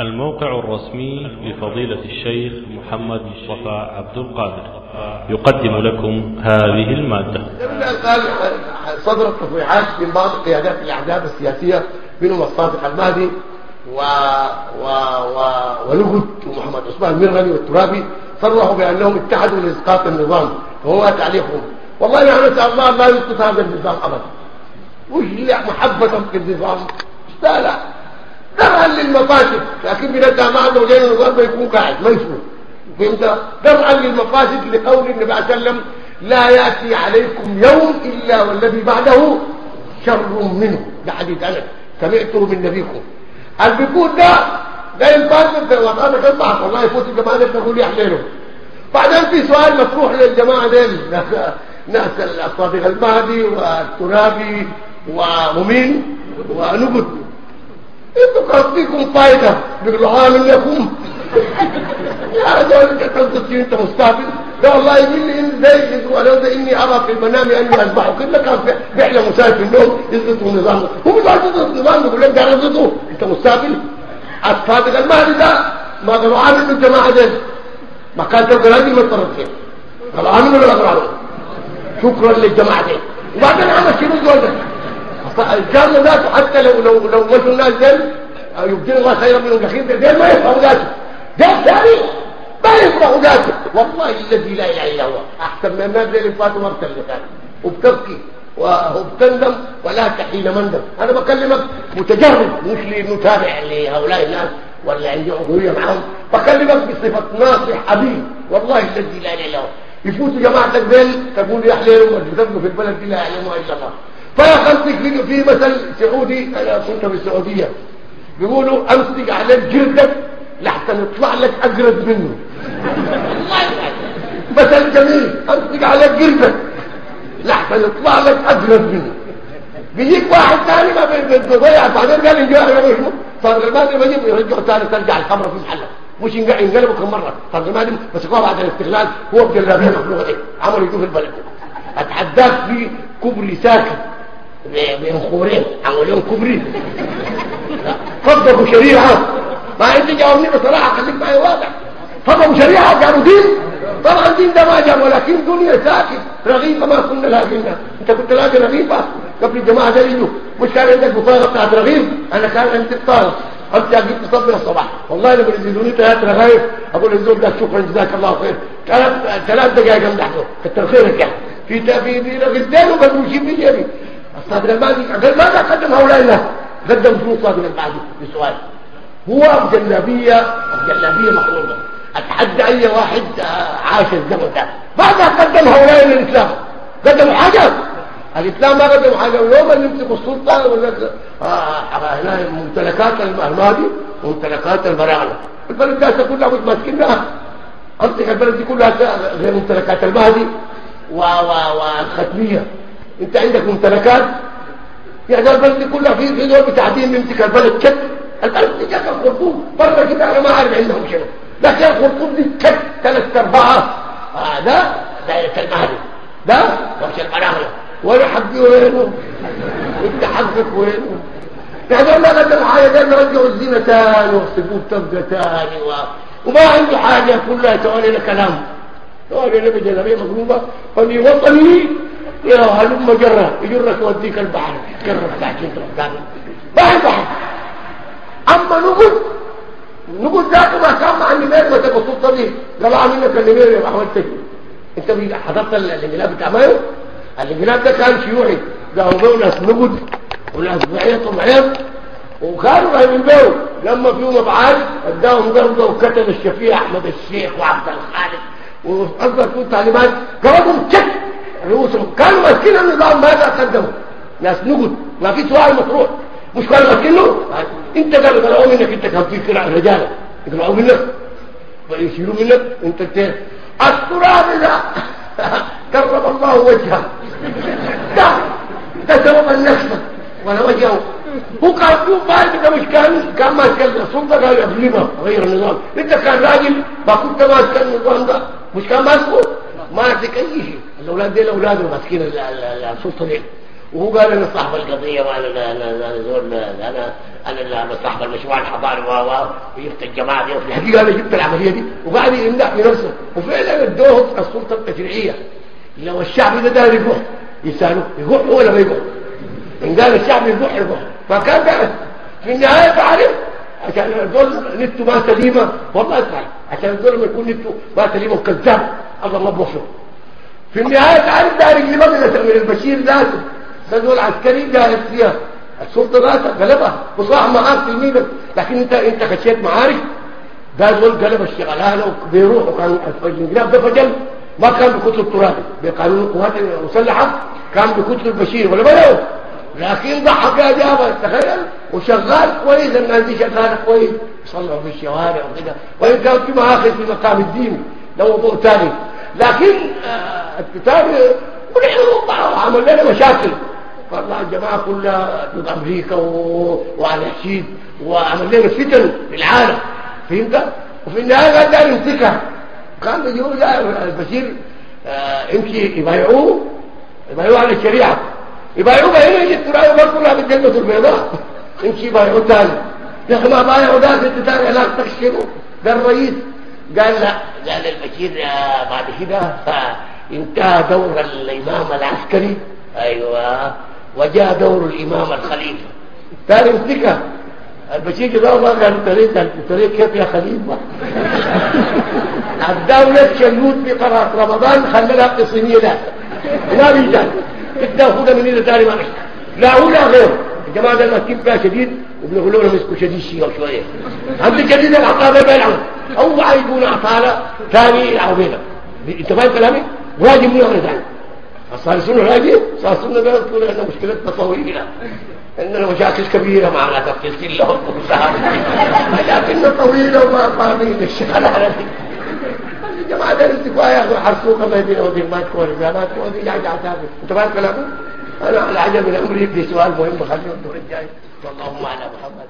الموقع الرسمي لفضيلة الشيخ محمد مصطفى عبد القادر. يقدم لكم هذه المادة. قال صدر التصريحات من بعض قيادات الاحزاب السياسية منهم الصادق المهدي و و و ولغد ومحمد عثمان المرغني والترابي صرحوا بأنهم اتحدوا لإسقاط النظام وهو تعليقهم. والله نحن نسال الله لا يسقط هذا النظام ابدا. وش محبة في النظام؟ لا لا. درعا للمفاسد لكن بنتها ما عنده غير النظام بيكون قاعد ما يسمع. فهمت؟ درعا للمفاسد لقول النبي عليه وسلم لا يأتي عليكم يوم إلا والذي بعده شر منه. ده حديث أنا سمعته من نبيكم. اللي بيكون ده؟ ده الفاسد وطانا كان ضعف والله يفوت الجماعة دي تقول لي احليله بعدين في سؤال مطروح للجماعة دي ناس الصادق المهدي والترابي ومين ونقد أنتوا كان فيكم فايدة بيقولوها منكم يا رجل انت تنقصي أنت مستهبل ده والله لي إن زي ولو ده إني أرى في المنام أني اذبحه كده كان بيحلم مساعد في النوم يثبتوا النظام هو مش عايز يثبت النظام يقول لك ده رفضته أنت مستهبل الصادق المهدي ده ما قالوا عامل الجماعه دي ما كان راجل ما اضطرت فيه. قالوا عامل ولا عامل شكرا للجماعة. دي وبعدين عمل شنو الزول كانوا الناس حتى لو لو لو مشوا الناس دول يبدين الله خيرا منهم الاخير دول ما يفهموا ذاته. ده ثاني ما يفرحوا ذاته. والله الذي لا إله إلا هو. أحسن من الناس اللي فاتوا ما بتلقى وبتبكي. وبتندم ولا تحين مندم أنا بكلمك متجرد مش لمتابع لهؤلاء الناس ولا عندي عضوية معهم. بكلمك بصفة ناصح حبيب والله الذي لا إله إلا هو. يفوتوا جماعتك بين تقول يا حليل وتدفنوا في البلد لا يعلمها إلا الله. فيا خلصك في, في مثل سعودي أنا كنت بالسعوديه بيقولوا امسك عليك جلدك لحتى يطلع لك أجرد منه. مثل جميل امسك عليك جلدك لحتى يطلع لك أجرد منه. بيجيك واحد ثاني ما بيضيع بعدين قال يا مش صار المادي بيجي يرجعوا ثاني ترجع الخمرة في محلها مش ينقلبوا كم مرة. صار المادي هو بعد الاستغلال هو بجلابية مخلوقة عملوا يجوا في البلد. أتحداك في كوبري ساكن. بين خورين عملوا لهم كوبري طبقوا شريعة. ما انت جاوبني بصراحه خليك معي واضح. طبقوا شريعة قالوا دين. طبعا دين ده ما جاب ولكن دنيا ساكن رغيفة ما كنا لاقينا. أنت كنت لاقي رغيفة؟ قبل الجماعة ده مش كان عندك بطاقة بتاعت رغيف؟ أنا كان عندي بطاقة. انت جبت تصبر الصباح والله لما يزيدوني ثلاث رغايف. أقول الزول ده شكرا جزاك الله خير. ثلاث دقائق امدح له كتر خيرك يعني في في رغيفين وبدوشين في جيبي الصادق المهدي قال ماذا قدم هؤلاء الناس؟ قدم شنو الصادق المهدي بسؤال. هو جلابية جلابية مخلوقه أتحدى أي واحد عاش الزمن ده. ماذا قدم هؤلاء للاسلام قدموا حاجة؟ الإسلام ما قدموا حاجة. يوم اللي يمسكوا السلطة ولا هنا ممتلكات المهدي وممتلكات البراغنه البلد ده كلها مش ماسكينها امسك البلد دي كلها غير ممتلكات المهدي والختمية. انت عندك ممتلكات؟ يعني البلد دي كلها في في دول بتعدين يمسك البلد كت. البلد دي جاك الخرطوم بره كده أنا ما عارف عندهم شنو لكن الخرطوم دي كت. ثلاث ارباعها هذا دائره المهدي ده؟ وش البراغله ولا حقي وينه؟ إنت حقك وينه؟ يعني ما قدموا حاجة دايما رجعوا الزينه ثاني واحسبوه تبقى ثاني و... وما عنده حاجة كلها توالي له كلام. توالي له بجلابيه مقلوبه فلي وطني يا هلم جرة يجرك يوديك البحر. جرة انت ما عنده حاجة أما نقول نقول ذاته ما كان مع النمير السلطه دي قال عامل النمير يا محمد تجي أنت حضرت الانقلاب بتاع مايو؟ الانقلاب ده كان شيوعي. قاموا ناس نقد وناس بعيطوا معين وكانوا غايبين بيه لما فيهم ابعاد اداهم قرضه وكتب الشفيع أحمد الشيخ وعبد الخالق. واصدر فيه تعليمات قرضهم تك رؤوسهم كانوا ماسكين النظام ماذا قدموا ناس نقد ما في سؤال مطروح. مش كانوا ماسكينه انت قالوا طلعوا منك انت كان في كرع رجاله يطلعوا منك. ويشيلوا منك. انت انت التراب ده كرم الله وجهه. ده ده سبب النكسه ولا وجهه. هو كان فيه فايده مش كان كان ماسك السلطة قال يظلمها غير النظام. انت كان راجل ما كنت ماسك النظام ده. مش كان ماسكه؟ ماسك أي شيء. الأولاد دي الأولاد ماسكين السلطه دي وهو قال أنا صاحب القضية وأنا أنا أنا زول أنا أنا صاحب المشروع الحضاري و وجبت الجماعة دي. وفي الحقيقة أنا جبت العملية دي. وقاعد يمدح في نفسه. وفعلا ادوه السلطة التشريعية. لو الشعب ده دار يقح يسألوه. يقح ولا ما يقح إن قال الشعب يقح يقح فكان قاعد في النهاية تعرف. عشان دول نتو ما سليمة. والله افعل عشان دول ما يكون نتو ما سليمة وكذاب. الله الله بوفره في النهاية تعرف دار اللي من البشير ذاته. ده دول عسكري جاهز فيها السلطة ذاتها قلبها. وصاح معاك تلميذك لكن انت أنت خشيت معارك. ده دول قلب الشغلانه وبيروحوا كان الانقلاب ده فجل ما كان بكتل الترابي بقانون القوات المسلحة كان بكتل البشير. ولا بلو لكن ضحك يا جابر تخيل. وشغال كويس الناس دي شغالة كويس. يصلحوا في الشوارع وكده وان كان في مآخذ في مقام الدين ده موضوع ثاني لكن آه الكتاب ونحن عمل لنا مشاكل. والله الجماعة كلها ضد أمريكا وعلى حشيد وعمل لنا فتن في العالم. فهمت؟ وفي النهاية قال لا يمسكها كان بيقول لا البشير آه يمشي يبايعوه يبايعوه على الشريعة. يبايعوه هنا يجي التراب ما كلها بالجنه البيضاء يمشي يبايعوه ثاني يا أخي ما بايعوا ده انت ثاني لا تكشفوا ده الرئيس. قال لا. قال البشير آه بعد كده فانتهى دور الإمام العسكري. أيوه. وجاء دور الإمام الخليفة. ثاني امسكها البشير جزاه الله قال طريق طريق كيف يا خليفة؟ الدولة شلوت في قرارات رمضان خلى قصينية لا. وما بيجان الدولة من إذا تاني ما لا هو لا غيره. الجماعة ده المسكين فيها شديد؟ وبنقول لهم مسكوا شديد شيء شوية. عند شديد العطالة بيلعب أو يكون عطالة ثاني أو بينا أنت فاهم كلامي؟ واجب من غير ثاني. صار سنة راجع صار سنة ده تقول عندنا مشكلتنا طويلة عندنا مشاكل كبيرة معنا تفصيل لهم مشاكلنا طويلة وما فاهمين الشغل على دي الجماعة ده الاتفاق ياخذوا حرسوك الله يدينا ودين ما تكون ما تكون جاي ثابت أنت فاهم كلامي؟ أنا على عجب من امري في سؤال مهم بخليه الدور الجاي. اللهم على محمد